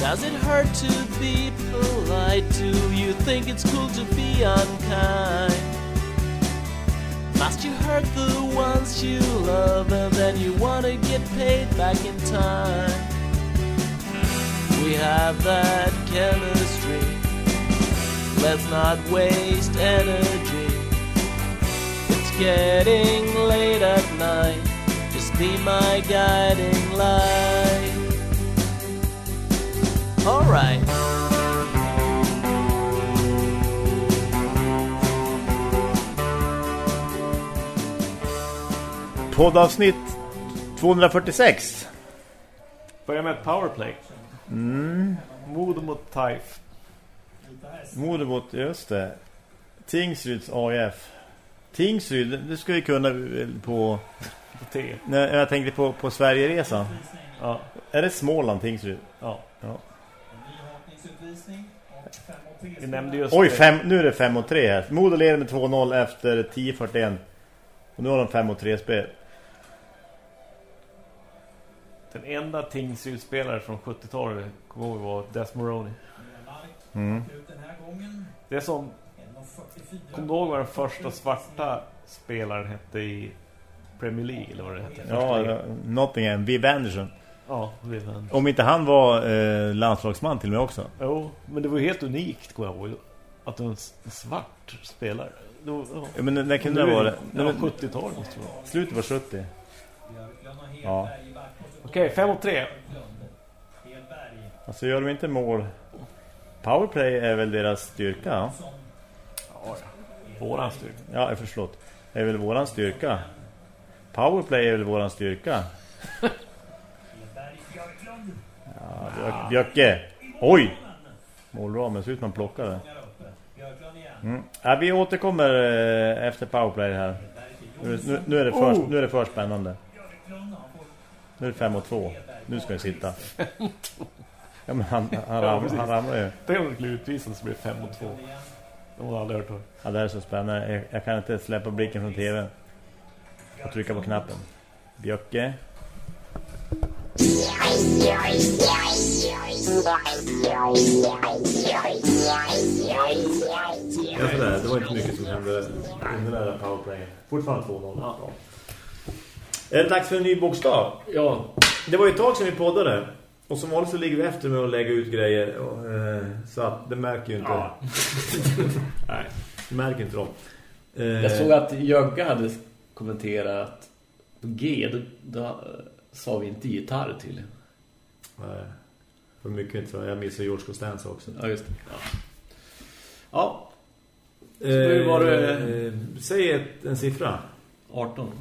Does it hurt to be polite? Do you think it's cool to be unkind? Must you hurt the ones you love and then you wanna get paid back in time? We have that chemistry. Let's not waste energy. It's getting late at night. Just be my guiding light. Alright. Poddavsnitt 246. Börjar med ett powerplay. Mm. Modo mot Taif. Modo mot, just det. Tingsryds AIF. Tingsryd, det ska vi kunna på... På T. Nej, jag tänkte på, på Sverigeresan. Ja. Är det Småland, Tingsryd? Ja. ja. Vi nämnde just Oj, fem, nu är det 5 och 3 här. Modo leder med 2-0 efter 10-41. Och nu har de 5 och 3 spel. Den enda Tingsryd-spelare från 70-talet kommer ihåg var Des Moroni. Mm. Det är som... Kommer du ihåg vad den första svarta spelaren hette i Premier League? Eller vad det hette? Ja. Nottingham, Viv Anderson. Ja, Viv Anderson. Om inte han var eh, landslagsman till med också. Jo, men det var ju helt unikt, kommer jag ihåg. Att det en svart spelare. Det var, ja. Ja, men när kunde det är vara? Det var 70-talet, måste det vara. Slutet var 70. Ja. Okej, 5 och 3. Alltså gör de inte mål. Powerplay är väl deras styrka. Ja, våran styrka. ja förlåt. Det är väl våran styrka. Powerplay är väl våran styrka. Ja, Björk, Björke. Oj! Målramen, ser ut som man plockar det. Mm. Ja, vi återkommer eh, efter powerplay här. Nu, nu, nu, är det för, nu är det för spännande. Nu är det 5 och 2. Nu ska vi sitta. Ja, men han, han, ram, han ramlar ju. Det är om det blir utvisat så blir det 5 och 2. De har aldrig hört det. Ja, det här är så spännande. Jag, jag kan inte släppa blicken från tv och trycka på knappen. Bjöcke. Ja, sådär. Det var inte mycket som hände under den där powerplayen. Fortfarande 2-0. Ja. Är det dags för en ny bokstav? Ja. Det var ju ett tag sedan vi poddade. Och som vanligt så ligger vi efter med att lägga ut grejer. Och, eh, så att det märker ju inte. Ja. Nej, det märker inte de. Eh, Jag såg att Jögga hade kommenterat på G, då, då sa vi inte gitarr till. Nej, för mycket inte jag missar George Costanza också. Ja, just det. Ja. hur var det? Eh, säg ett, en siffra. 18.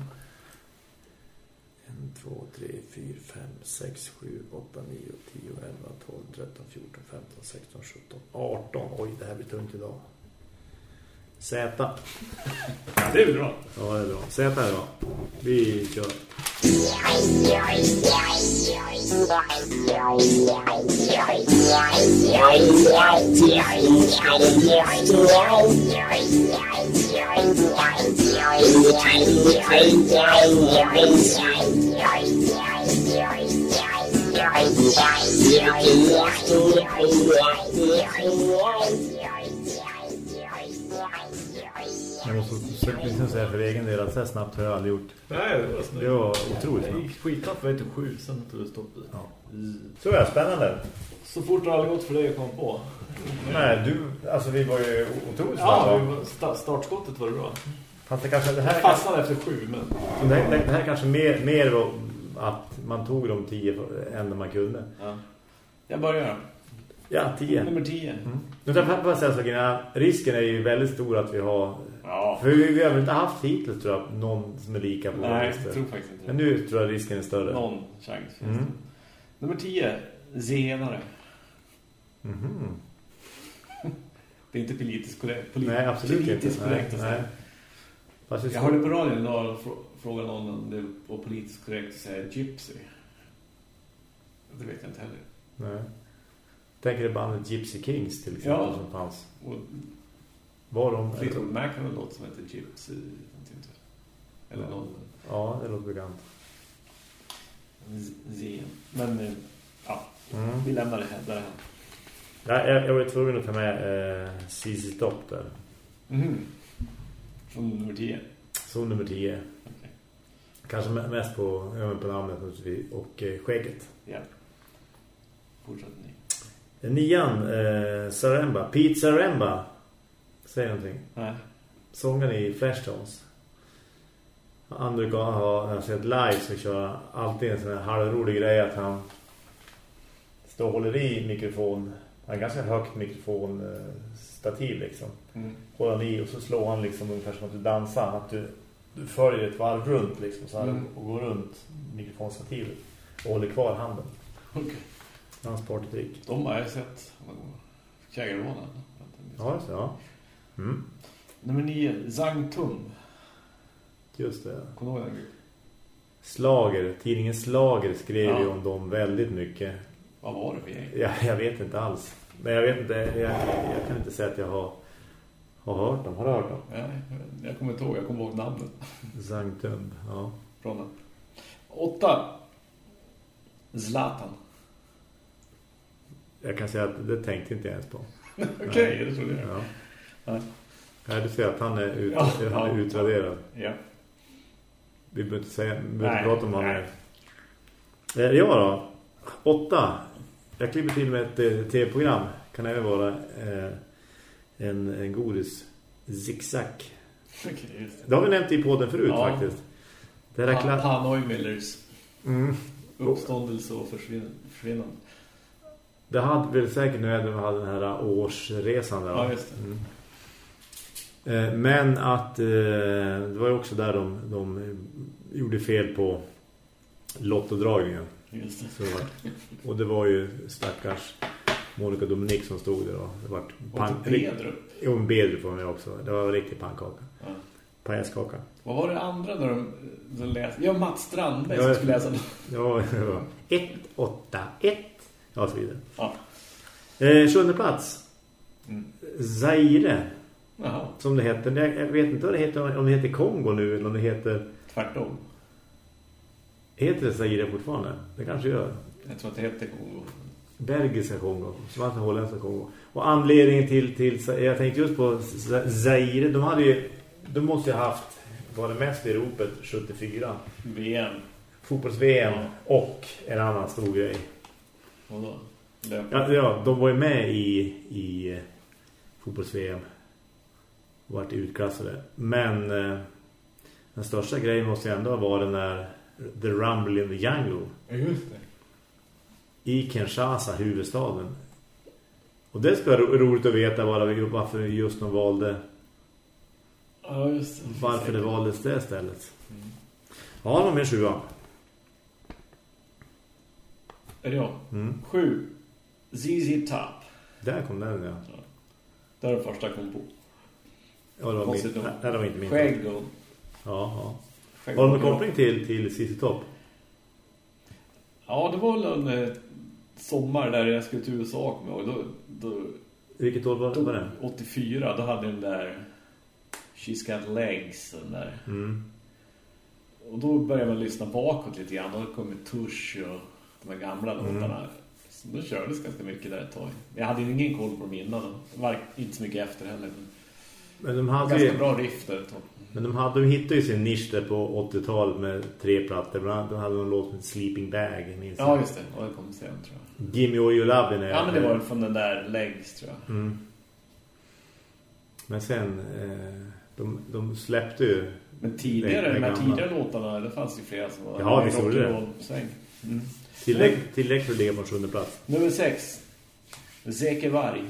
1, 2, 3, 4, 5, 6, 7, 8, 9, 10, 11, 12, 13, 14, 15, 16, 17, 18. Oj, det här blir tungt idag. Z. Det är väl bra. Ja, det är bra. Z är bra. Vi kör. Jag måste liksom säga för egen del att så snabbt har jag aldrig gjort. Nej, det var snyggt. Det var otroligt Det snabbt. gick skitnabbt för 1-7, sen tog det stopp. Ja. Så är det, spännande. Så fort har det aldrig gått för dig att komma på. Nej, du, alltså vi var ju otroligt Ja, snabba. var- sta- startskottet var det bra. Fast det kanske, det Jag här, fastnade efter 7, men... det här, det här kanske mer, mer var att man tog de tio än man kunde. Ja. Jag börjar. Ja, tio. Nummer 10. Mm. Nu kan jag bara säga så att risken är ju väldigt stor att vi har... Ja. För vi, har väl inte haft hittills tror jag, någon som är lika på Nej, listor. jag tror faktiskt inte Men nu tror jag risken är större. Någon chans finns Mm. det. Nummer 10. Zenare. Mhm. Det är inte politiskt korrekt. Poli Nej, absolut politiskt inte. korrekt Nej, nej. Fast Jag hörde på radion idag och frå- frågade någon om det var politiskt korrekt att säga gypsy. Det vet jag inte heller. Nej. Tänker det bandet Gypsy Kings till exempel Ja. som fanns. Och Var de... Fleetwood Mac har en låt som heter Gypsy. sånt. Eller Ja. någon. Ja, det låter bekant. Z-. Men eh, ja, Mm. vi lämnar det här där. Ja, jag, jag var tvungen att ta med eh, CC Top där. Mhm. Från nummer 10. Som nummer 10. Okej. Kanske me- mest på, på namnet naturligtvis, och eh, skägget. Ja. Nian, eh, Saremba. Pete Saremba. Säg någonting. Nej. Sångaren i Flashtones. Han brukar ha, när jag sett live så kör alltid en sån här halvrolig grej att han står och håller i mikrofon. Han har ganska högt mikrofonstativ liksom. Mm. Håller han i och så slår han liksom ungefär som att du dansar. Att du, du följer ett varv runt liksom så här, Mm. och går runt mikrofonstativet. Och håller kvar handen. Okej. Hans partytrick. De har jag sett. Kägermånen. Ja, just det. Ja. Mm. Nummer 9. Zhang Tum. Just det. Kommer du? Slager, tidningen Slager skrev Ja. ju om dem väldigt mycket. Vad var det för gäng? Ja, jag vet inte alls. Men jag vet inte, jag, jag kan inte säga att jag har, har hört dem. Har du hört dem? Ja, jag kommer inte ihåg, jag kommer ihåg namnet. Sanktum, ja. Från. 8. Zlatan. Jag kan säga att det tänkte inte jag ens på. Okej, det trodde jag. Ja. Ja. Du ser att han är, ut, Ja, han är ja. utraderad. Ja. Vi behöver inte, säga, vi behöver prata om honom. nej. Eh, Ja då. Åtta. Jag klipper till med ett eh, tv-program. Kan även vara eh, en, en godis. Zigzag. Just det. Det har vi nämnt i podden förut Ja. faktiskt. Det där Pa Hanoi Millers mm. uppståndelse och försvinn försvinnande. Det hade väl säkert när de hade den här årsresan där. Ja, just det. Mm. Eh, Men att eh, det var ju också där de, de gjorde fel på lottodragningen. Just det. Så det var, och det var ju stackars Monica Dominik som stod där. Och det var Och Pedro. Jo, en får man ju också. Det var en riktig pannkaka. Ja. Pajäskaka. Vad var det andra när de, de läste? Ja, Mats Strandberg Ja, som jag- skulle läsa. Ja, det var 1, 8, 1. Ja, så vidare. Ja. Eh, sjunde plats. Mm. Zaire. Jaha, Som det heter. Jag vet inte vad det heter. Om det heter Kongo nu eller om det heter... tvärtom. Heter det Zaire fortfarande? Det kanske gör. Jag tror att det heter Kongo. Belgiska Kongo. Som alltså holländska Kongo. Och anledningen till, till... Jag tänkte just på Zaire. De hade ju... De måste ju ha haft... Var det mest i ropet 74. VM. Fotbolls-VM. Ja. Och en annan stor grej. Vadå? Ja, ja de var ju med i, i eh, fotbolls-VM. Och vart utklassade. Men eh, den största grejen måste ju ändå vara den där The Rumble in the Jungle. Ja, just det. I Kinshasa, huvudstaden. Och det ska vara ro- roligt att veta varför just de valde Ja, just det. varför det valdes det stället. Mm. Ja, de är sjua. Är det jag? Mm. Sju. ZZ Top. Där kom den, ja. Det är det första kom på. ja det, var min, nej, det var inte min. Skägg och... Ja, ja. Skägg Har de och- en koppling till, till CC Top? Ja, det var väl en eh, sommar där jag skulle till USA med och då, då, Vilket år var, då var det? 84, då hade den där She's Got Legs den där. Mm. Och då började man lyssna bakåt lite grann. Då kom Tush och de här gamla Mm. låtarna. Så då kördes ganska mycket där ett tag. Jag hade ju ingen koll på dem innan. Var inte så mycket efter heller. Men Men de hade ganska ju, bra riff där ett tag. men de hade de hittade ju sin nisch där på 80-talet med tre plattor. Bland annat de hade en låt med Sleeping Bag. Minns Ja, just det. Och det kom sen tror jag. Gimme All You Love Ja, men det var från den där Legs tror jag. Mm. Men sen, eh, de, de släppte ju... Men tidigare, de här tidigare låtarna, det fanns ju flera som var Ja, visst gjorde det. rock'n'roll-sväng. Mm. Tillräckligt tillräck för att ligga på sjunde plats. Nummer sex. Zeke Varg.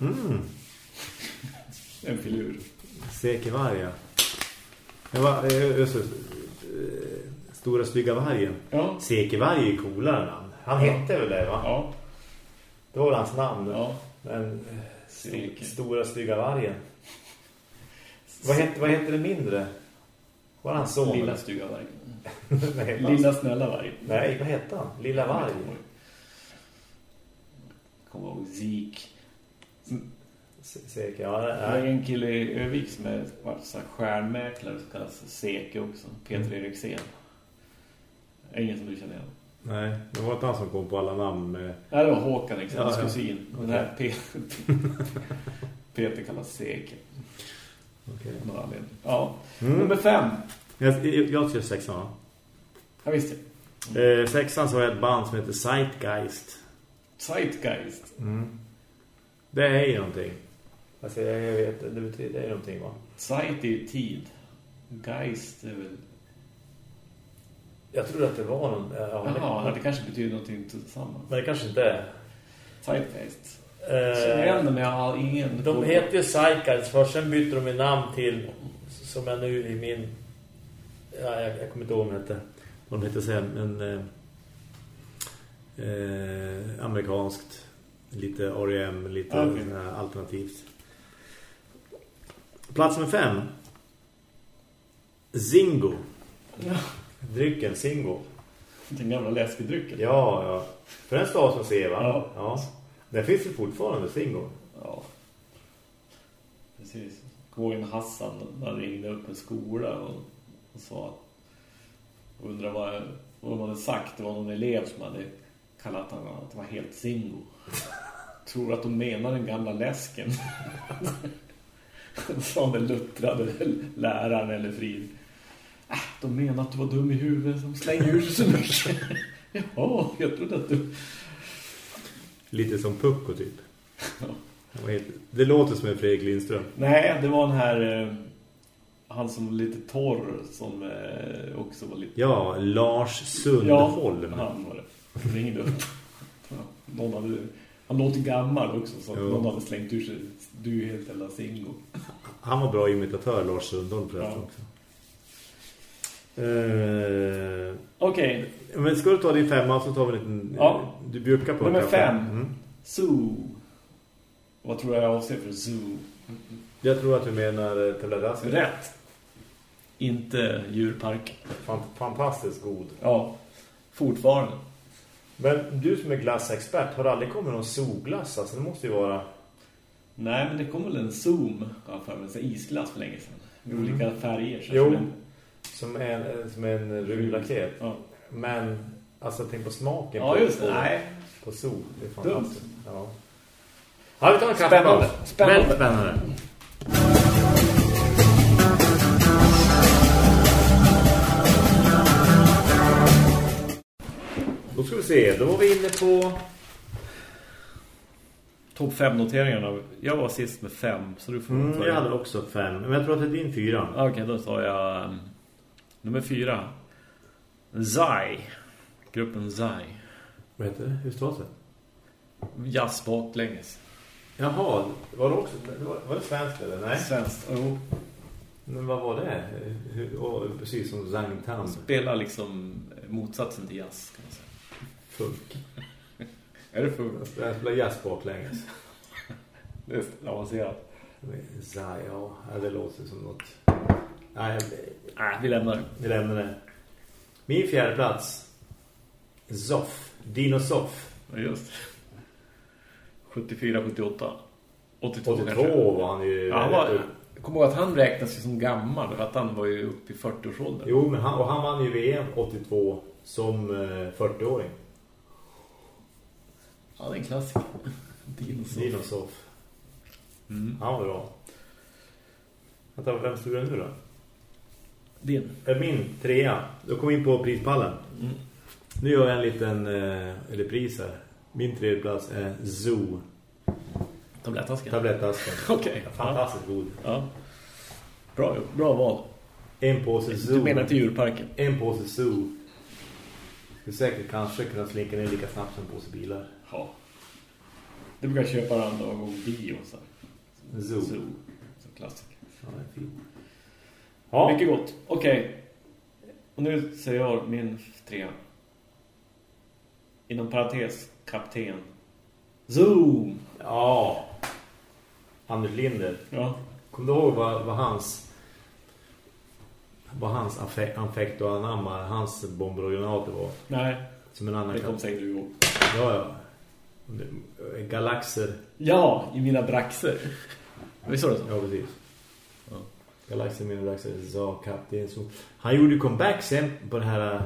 Mm. En filur. Säker varg, ja. Det var, eh, Stora stygga vargen. Ja. Säker varg är coolare namn. Han hette väl det, va? Ja. Det var hans namn. Ja. Men eh, st Säker. stora stygga vargen. Vad hette, vad hette det mindre? Var han son? Lilla stygga varg. Nej, Lilla snälla varg. Nej, vad hette han? Lilla varg. kommer ihåg Zeke. Säkert, ja. Det är en kille i Övik som är så stjärnmäklare som kallas Seke också. Peter Eriksen. Ingen som du känner igen. Nej, det var inte han som kom på alla namn med... Nej, det var Håkan, liksom, hans Ja, ja. kusin. Den här Peter, Peter kallas Seke. Någon anledning. Ja. Mm. Nummer fem. Jag, jag, kör sexan va? Ja, visst det. Eh, sexan så jag ett band som heter Zeitgeist. Zeitgeist. Mm. Det är ju någonting. Alltså jag, vet, det betyder det är någonting va? Zeit är ju tid. Geist är väl... Jag tror att det var någon... Ja, Jaha, det kanske betyder någonting tillsammans. Men det kanske inte är. Zeitgeist. Känner igen Eh, men jag har ingen... de heter ju Zeitgeist först, sen bytte de i namn till som jag nu i min... Ja, jag, jag kommer inte ihåg vad de hette. De hette sen, men... Eh, eh, amerikanskt. Lite R.E.M. lite sån här alternativt. Plats nummer fem. Zingo. Ja, Drycken Zingo. den gamla läskedrycken. Ja, ja. För den stavas som C, va? Ja. ja. Den finns ju fortfarande, Zingo. Ja. Precis. Gå in Hassan när han ringde upp en skola och, och sa undrar vad, vad de hade sagt. Det var någon elev som hade kallat honom att det var helt zingo. Tror att de menar den gamla läsken. sa den luttrade läraren eller frid. Äh, de menar att du var dum i huvudet som slänger ur sig så mycket. ja, jag trodde att du... Lite som Pucko, typ. Ja. Det var helt- Det låter som en Fredrik Lindström. Nej, det var den här eh, han som var lite torr som eh, också var lite Ja, Lars Sundholm. han var det. Ringde upp. Ja, någon hade, han låter gammal också så någon hade slängt ur sig du helt jävla singo. Han var bra imitatör, Lars Sundholm förresten Ja. också. Eh, Okej, men ska du ta din femma så tar vi en liten... Ja. Du bjuckar på Nummer fem. Mm. zoo. Vad tror jag jag avser för zoo? Jag tror att du menar eh, tablettasken. Rätt. Inte djurpark. Fan, fantastiskt god. Ja, fortfarande. Men du som är glassexpert, har det aldrig kommit någon solglass? Alltså det måste ju vara... Nej, men det kom väl en zoom ja, för mig, isglass för länge sedan. Med Mm. olika färger. Så Jo. Som en- Som en, rullaket. Ja. Men, alltså tänk på smaken Ja, på, just det. på, Nej, på sol. Det är fantastiskt. Ja. Ja, vi en Spännande. Spännande. Väldigt spännande. Då ska vi se, då var vi inne på... topp fem noteringarna. Jag var sist med fem, så du får Mm, jag hade också fem, men jag tror att det är din fyra. Okej, då tar jag um, nummer fyra. Zai. Gruppen Zai. Vad heter det? Hur står det? Jazz baklänges. Jaha, var det också... Var, det svenskt eller? Nej. Svenskt. Jo. Men vad var det? Hur, och, precis som Zhang Tan. Spelar liksom motsatsen till jazz, kan man säga. Funk. Är det för Jag spelar jazz baklänges. Det är avancerat. Zai, ja, det låter som något... Nej, Nej, vi lämnar det. vi lämnar det. Min fjärde plats. Zoff. Dino Zoff. Ja, Just 74, 78. 82, 82 kanske. var han ju... Ja, han var, jag kommer ihåg att han räknas ju som gammal för att han var ju uppe i 40-årsåldern. Jo, men han, och han vann ju VM 82 som eh, 40-åring. Ja, det är en klassiker. Dinosaur. Dino Zoff. Mm. Han var bra. Vänta, vem stod det nu då? Din. Min trea. Då kom vi in på prispallen. Mm. Nu gör jag en liten eh, repris här. Min tredje plats är Zoo. Tablettasken. Tablettasken. Okej. Fantastiskt god. Ja. Bra, bra val. En påse Zoo. Du menar till djurparken? En påse Zoo. Du säkert kanske kunna slinka ner lika snabbt som en påse bilar. Ja. Du brukar köpa någon gång bio så. här. Zoo. Zoo. Så klassiker. Ja, det är fint. Ja, Mycket gott. Okej. Och nu säger jag min trea. Inom parentes, kapten. Zoom! ja. Anders Linder. Ja. Kommer du ihåg vad, vad hans vad hans affekt, och anamma hans bomber och granater var? Nej, Som en annan det kom säkert du ihåg. Ja, ja. galaxer. Ja, i mina braxer. Visst var det så? Ja, precis. Ja. Galaxer, mina braxer, sa kapten. Så. Han gjorde ju comeback sen på den här...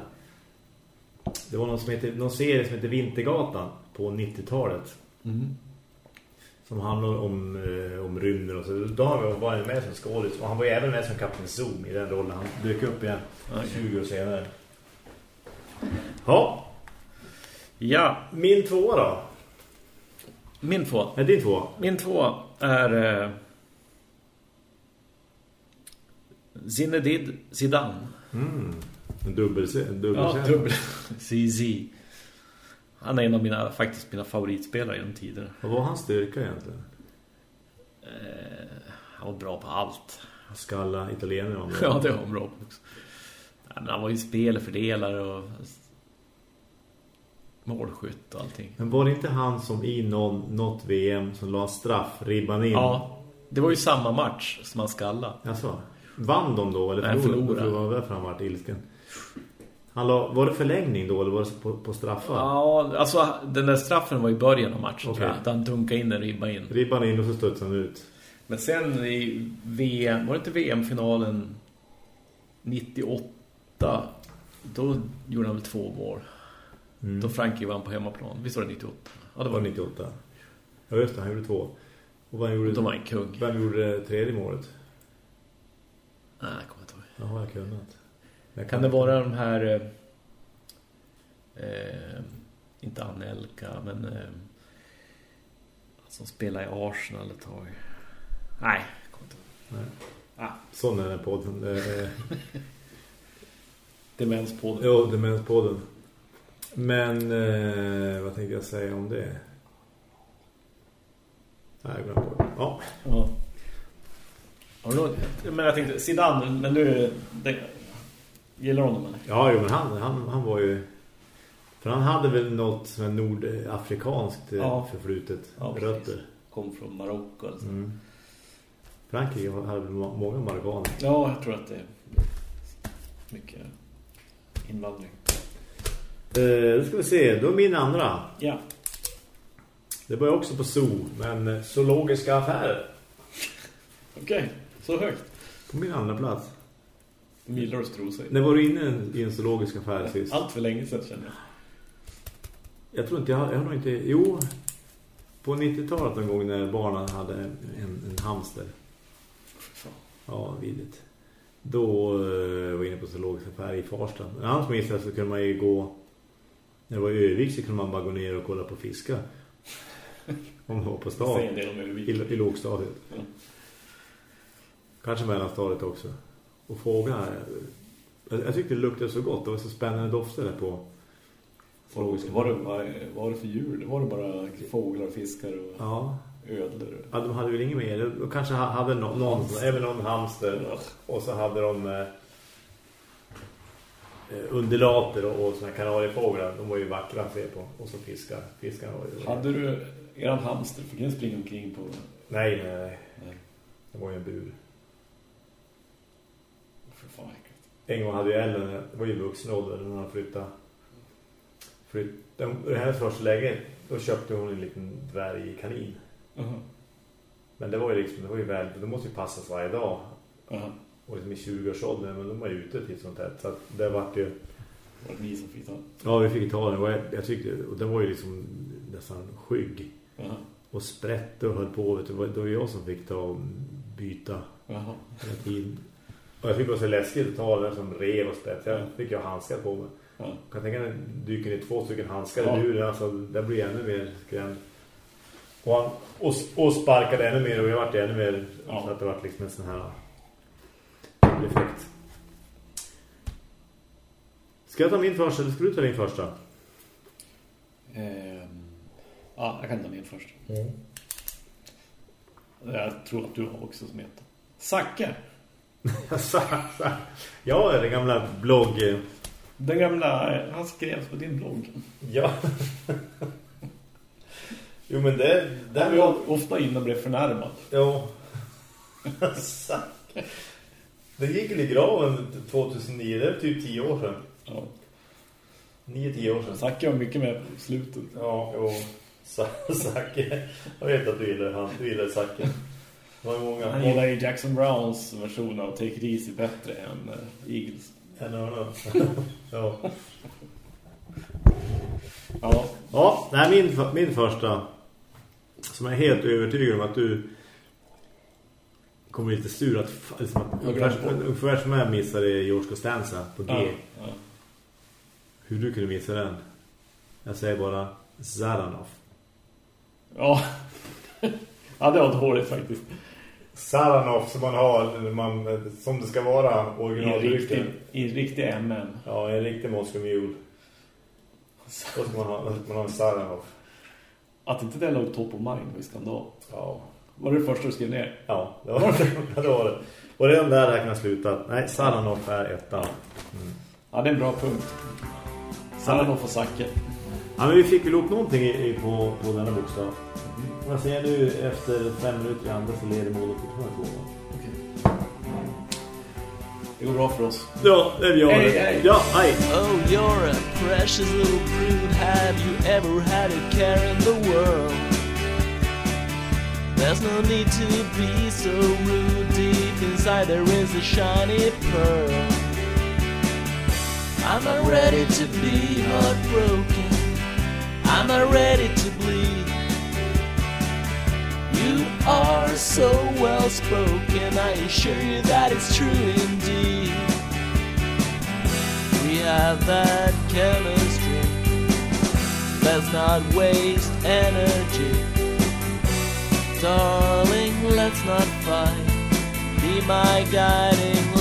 Det var någon, som heter, någon serie som heter Vintergatan på 90-talet. Mm. Som handlar om, eh, om rymden och så. Då var han med som skådis. Och han var ju även med som Kapten Zoom i den rollen. Han dök upp igen Okej. 20 år senare. Ja, Ja, min tvåa då. min två. Nej, din tvåa. Min två är... Eh, Zinedine Zidane. Mm. En dubbel, en dubbel Ja, dubbel. ZZ. Han är en av mina, faktiskt mina favoritspelare genom tider. Vad var hans styrka egentligen? Eh, han var bra på allt. Skalla italienare var bra. Ja, det var han bra på också. Nej, han var ju spelfördelare och målskytt och allting. Men var det inte han som i någon, något VM som la straff, ribban in? Ja, det var ju samma match som han skalla. Alltså, vann de då? Eller Nej, förlorade? förlorade. Det var därför han var ilsken. Han la, var det förlängning då eller var det på, på straffar? Ja, alltså den där straffen var i början av matchen Okej. tror jag. Han dunkade in en ribba in. Ribban in och så studsade han ut. Men sen i VM, var det inte VM-finalen 98 då gjorde han väl två mål. Mm. Då Frankrike vann på hemmaplan. Visst var det 98? Ja, det var var 98. 98. Ja just det, han gjorde två. Och vad gjorde, Då var han kung. vem gjorde det tredje målet? Nej, jag kommer inte ihåg. Ja, har jag kunnat. Jag Kan det vara de här eh, eh, inte Anelka men eh, som spelar i Arsenal ett tag. Nej, jag kommer inte ihåg. Nej. Ah, Sån är den här podden. Eh, demenspodden. Jo, Demenspodden. Men eh, vad tänkte jag säga om det? Nej, jag glömde bort. Ja. Ja. Har du något? Men jag tänkte, Zidane, men du det, gillar honom eller? Ja, jo, men han, han, han var ju... För han hade väl något som är nordafrikanskt eh, Ja. förflutet. Ja, precis. rötter. Kom från Marocko alltså. Mm. Frankrike hade väl må- många marockaner. Ja, jag tror att det är mycket invandring. Eh, då ska vi se, då är min andra. Ja. Det ju också på zoo, men eh, zoologiska affärer. Okej, så högt. På min andra plats. Gillar att stro sig. När var du inne i en zoologisk affär sist? Allt för länge sedan känner jag. Jag tror inte, jag jag har nog inte... Jo, på 90-talet någon gång när barnen hade en, en, hamster. Ja, vidigt. Då eh, var jag inne på zoologisk affär i Farsta. Annars minns jag så kunde man ju gå... När det var Övik så kunde man bara gå ner och kolla på fiskar. Om det var på stan. del om Övik. I, i lågstadiet. Ja. Kanske mellanstadiet också. Och fåglarna... Jag, jag tyckte det luktade så gott. Det var så spännande dofter där på zoologiska Var det, var det för djur? Var det bara fåglar, fiskar och Ja. ödlor? Ja, de hade väl inget mer. De kanske ha- hade någon, någon även någon hamster. Och så hade de eh, eh, undulater och, och såna kanariefåglar. De var ju vackra att se på. Och så fiskar. Fiskarna var ju... Hade du eran hamster? Fick den springa omkring på... Nej, nej, nej. Nej. Det var ju en bur. Fan. En gång hade ju Ellen, det var ju vuxen ålder när hon flyttade. Flytt, den, här första läget, då köpte hon en liten dvärgkanin. Jaha. Men det var ju liksom, det var ju väl, det måste ju passas varje dag. Jaha. Och liksom i 20-årsåldern, men de var ju ute till sånt här. Så att det var ju... Var det ni som fick ta? Ja, vi fick ta den. Och jag, jag tyckte, och den var ju liksom nästan skygg. Jaha. Och sprätte och höll på. Vet du, det var- var jag som fick ta och byta hela tiden. Och jag var så läskigt att ta den som rev och sprätt. Jag fick jag handskar på mig. Ja. Jag kan tänka mig dyker ner två stycken handskar Ja. i luren. Alltså, det blir ännu mer skrämd. Och, han, och, och sparkade ännu mer och jag vart ännu mer Ja. så att det var liksom en sån här effekt. Ska jag ta min första eller ska du ta din första? Ehm, ja, jag kan ta min först. Jag tror att du har också som heter. Zacke. ja, den gamla blogg... eh, Den gamla, han skrevs på din blogg. Ja. jo, men det... Där var jag ofta inne och blev förnärmad. Jo. det gick ju i graven 2009, det är typ 10 år sedan. Ja. 9-10 år sedan. Zacke var mycket med på slutet. Ja, jo. Zacke. Jag vet att du gillar han. Du gillar Zacke. Många... Han gillar ju Jackson Browns version av Take It Easy bättre än uh, Eagles. Än Örna. ja. Ja. Ja, nej, min, min första som är helt övertygad om att du kommer lite sur att liksom, ungefär som jag missade George Costanza på G. Ja, ja. Hur du kunde missa den. Jag säger bara Zaranov. Ja. ja, det var dåligt faktiskt. Saranov som man har man, som det ska vara originaldrycken. I en riktig MM. Ja, en riktig Moscow Mule. Då ska man ha, man ha en Saranov. Att inte det låg top of mind var skandal. Ja. Var det det första du skrev ner? Ja, det var det. det, var det. Och redan där räknar jag sluta. Nej, Saranov är etta. Mm. Ja, det är en bra punkt. Saranov och Zacke. Ja, men vi fick väl upp någonting i, på, på denna bokstav. Mm. Vad säger nu efter fem minuter i andra så leder målet fortfarande två. Okej. Det går bra för oss. Ja, det gör Hej, det. hej. Ja, hej. Oh, you're a precious little prude. Have you ever had a care in the world? There's no need to be so rude. Deep inside there is a shiny pearl. I'm not ready to be heartbroken. I'm not ready to bleed. You are so well spoken. I assure you that it's true indeed. We have that chemistry. Let's not waste energy. Darling, let's not fight. Be my guiding